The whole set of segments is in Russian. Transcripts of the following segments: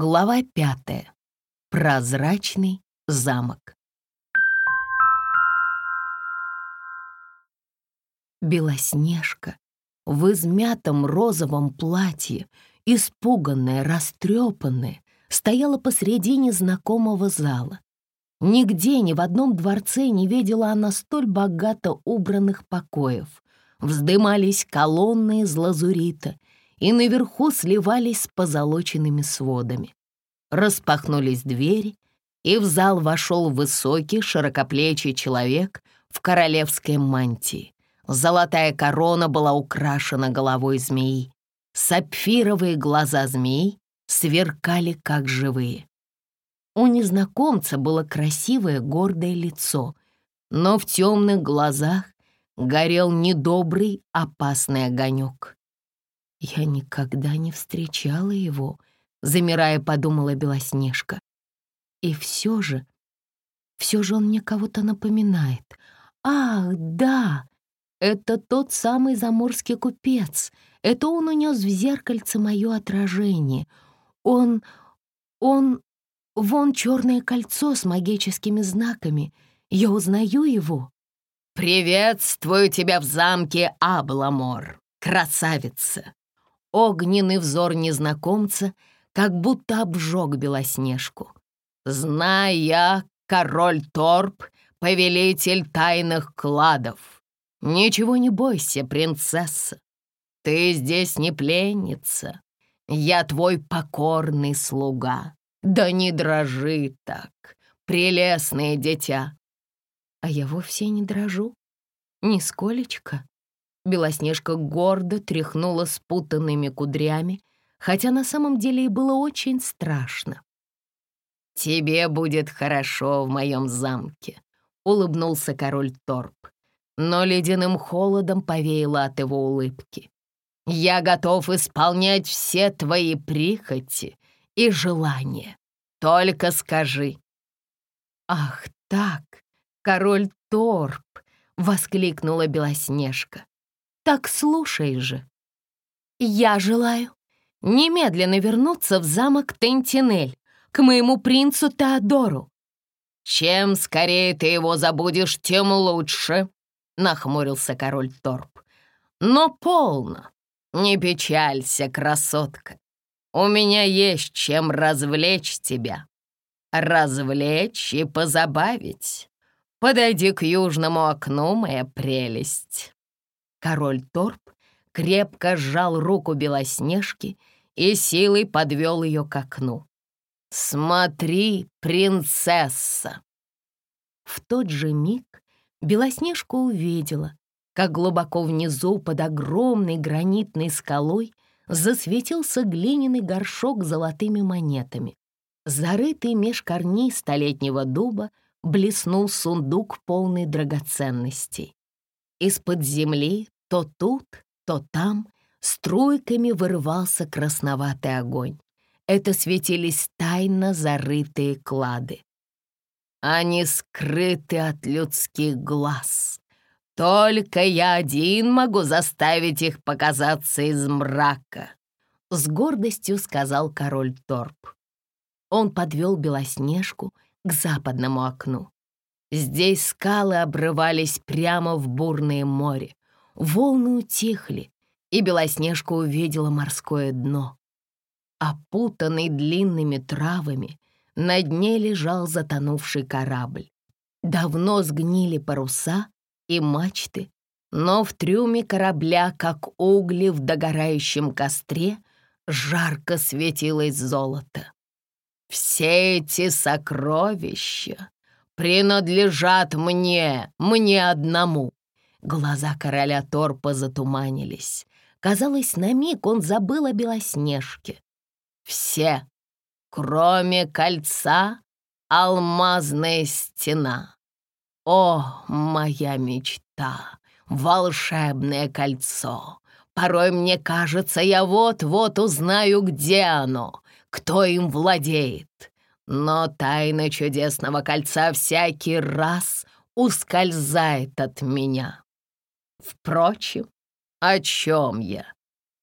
Глава пятая. Прозрачный замок. Белоснежка в измятом розовом платье, испуганная, растрепанная, стояла посреди незнакомого зала. Нигде, ни в одном дворце не видела она столь богато убранных покоев. Вздымались колонны из лазурита — и наверху сливались с позолоченными сводами. Распахнулись двери, и в зал вошел высокий, широкоплечий человек в королевской мантии. Золотая корона была украшена головой змеи. Сапфировые глаза змей сверкали, как живые. У незнакомца было красивое, гордое лицо, но в темных глазах горел недобрый, опасный огонек. Я никогда не встречала его, замирая, подумала Белоснежка. И все же, все же он мне кого-то напоминает. Ах, да, это тот самый заморский купец. Это он унес в зеркальце мое отражение. Он, он, вон черное кольцо с магическими знаками. Я узнаю его. «Приветствую тебя в замке Абламор, красавица!» Огненный взор незнакомца как будто обжег Белоснежку. «Зная, король Торп, повелитель тайных кладов. Ничего не бойся, принцесса. Ты здесь не пленница. Я твой покорный слуга. Да не дрожи так, прелестное дитя». А я вовсе не дрожу, нисколечко. Белоснежка гордо тряхнула спутанными кудрями, хотя на самом деле ей было очень страшно. «Тебе будет хорошо в моем замке», — улыбнулся король Торп, но ледяным холодом повеяло от его улыбки. «Я готов исполнять все твои прихоти и желания. Только скажи». «Ах так, король Торп!» — воскликнула Белоснежка. Так слушай же. Я желаю немедленно вернуться в замок Тентинель к моему принцу Теодору. Чем скорее ты его забудешь, тем лучше, нахмурился король Торп. Но полно. Не печалься, красотка. У меня есть чем развлечь тебя. Развлечь и позабавить. Подойди к южному окну, моя прелесть. Король Торп крепко сжал руку Белоснежки и силой подвел ее к окну. «Смотри, принцесса!» В тот же миг Белоснежка увидела, как глубоко внизу под огромной гранитной скалой засветился глиняный горшок с золотыми монетами. Зарытый меж корней столетнего дуба блеснул сундук полный драгоценностей. Из-под земли то тут, то там струйками вырывался красноватый огонь. Это светились тайно зарытые клады. Они скрыты от людских глаз. Только я один могу заставить их показаться из мрака, — с гордостью сказал король Торп. Он подвел Белоснежку к западному окну. Здесь скалы обрывались прямо в бурное море. Волны утихли, и Белоснежка увидела морское дно. Опутанный длинными травами, на дне лежал затонувший корабль. Давно сгнили паруса и мачты, но в трюме корабля, как угли в догорающем костре, жарко светилось золото. Все эти сокровища принадлежат мне, мне одному». Глаза короля Торпа затуманились. Казалось, на миг он забыл о Белоснежке. «Все, кроме кольца, алмазная стена. О, моя мечта, волшебное кольцо! Порой мне кажется, я вот-вот узнаю, где оно, кто им владеет. Но тайна чудесного кольца всякий раз ускользает от меня. Впрочем, о чем я?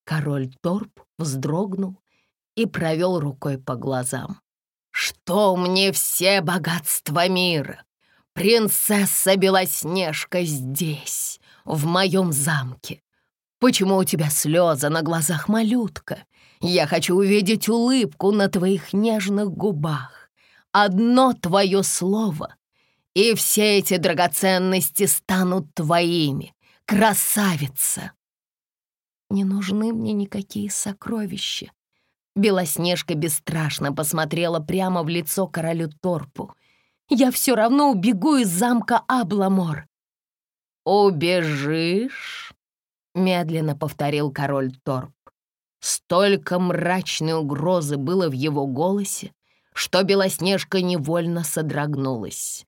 Король Торп вздрогнул и провел рукой по глазам. «Что мне все богатства мира? Принцесса Белоснежка здесь, в моем замке. Почему у тебя слезы на глазах, малютка? Я хочу увидеть улыбку на твоих нежных губах. Одно твое слово, и все эти драгоценности станут твоими, красавица!» «Не нужны мне никакие сокровища», Белоснежка бесстрашно посмотрела прямо в лицо королю Торпу. «Я все равно убегу из замка Абламор». «Убежишь?» — медленно повторил король Торп. Столько мрачной угрозы было в его голосе, что Белоснежка невольно содрогнулась.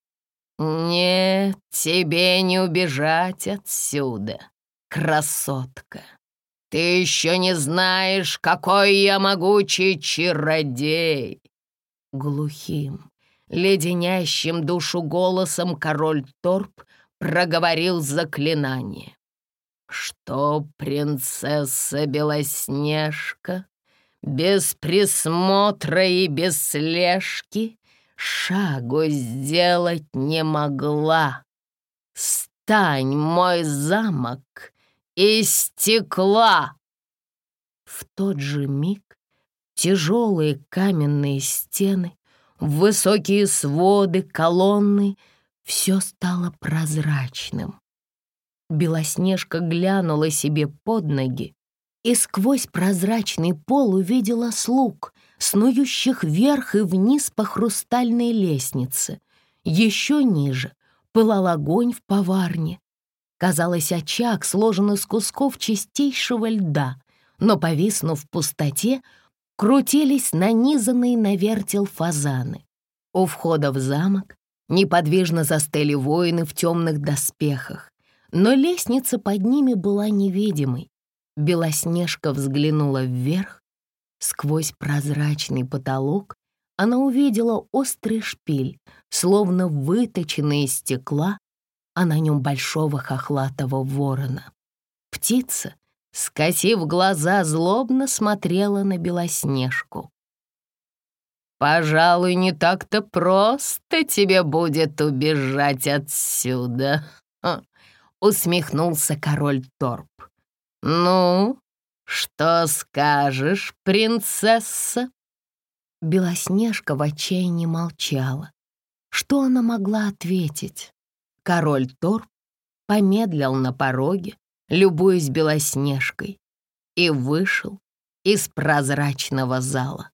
«Нет, тебе не убежать отсюда, красотка!» Ты еще не знаешь, какой я могучий чародей!» Глухим, леденящим душу голосом король Торп проговорил заклинание. Что принцесса Белоснежка без присмотра и без слежки шагу сделать не могла. Стань мой замок из стекла!» В тот же миг тяжелые каменные стены, высокие своды, колонны — все стало прозрачным. Белоснежка глянула себе под ноги и сквозь прозрачный пол увидела слуг, снующих вверх и вниз по хрустальной лестнице. Еще ниже пылал огонь в поварне, Казалось, очаг сложен из кусков чистейшего льда, но, повиснув в пустоте, крутились нанизанные на вертел фазаны. У входа в замок неподвижно застыли воины в темных доспехах, но лестница под ними была невидимой. Белоснежка взглянула вверх. Сквозь прозрачный потолок она увидела острый шпиль, словно выточенный из стекла, а на нем большого хохлатого ворона. Птица, скосив глаза, злобно смотрела на Белоснежку. «Пожалуй, не так-то просто тебе будет убежать отсюда», — усмехнулся король Торп. «Ну, что скажешь, принцесса?» Белоснежка в отчаянии молчала. Что она могла ответить? Король Торп помедлил на пороге, любуясь Белоснежкой, и вышел из прозрачного зала.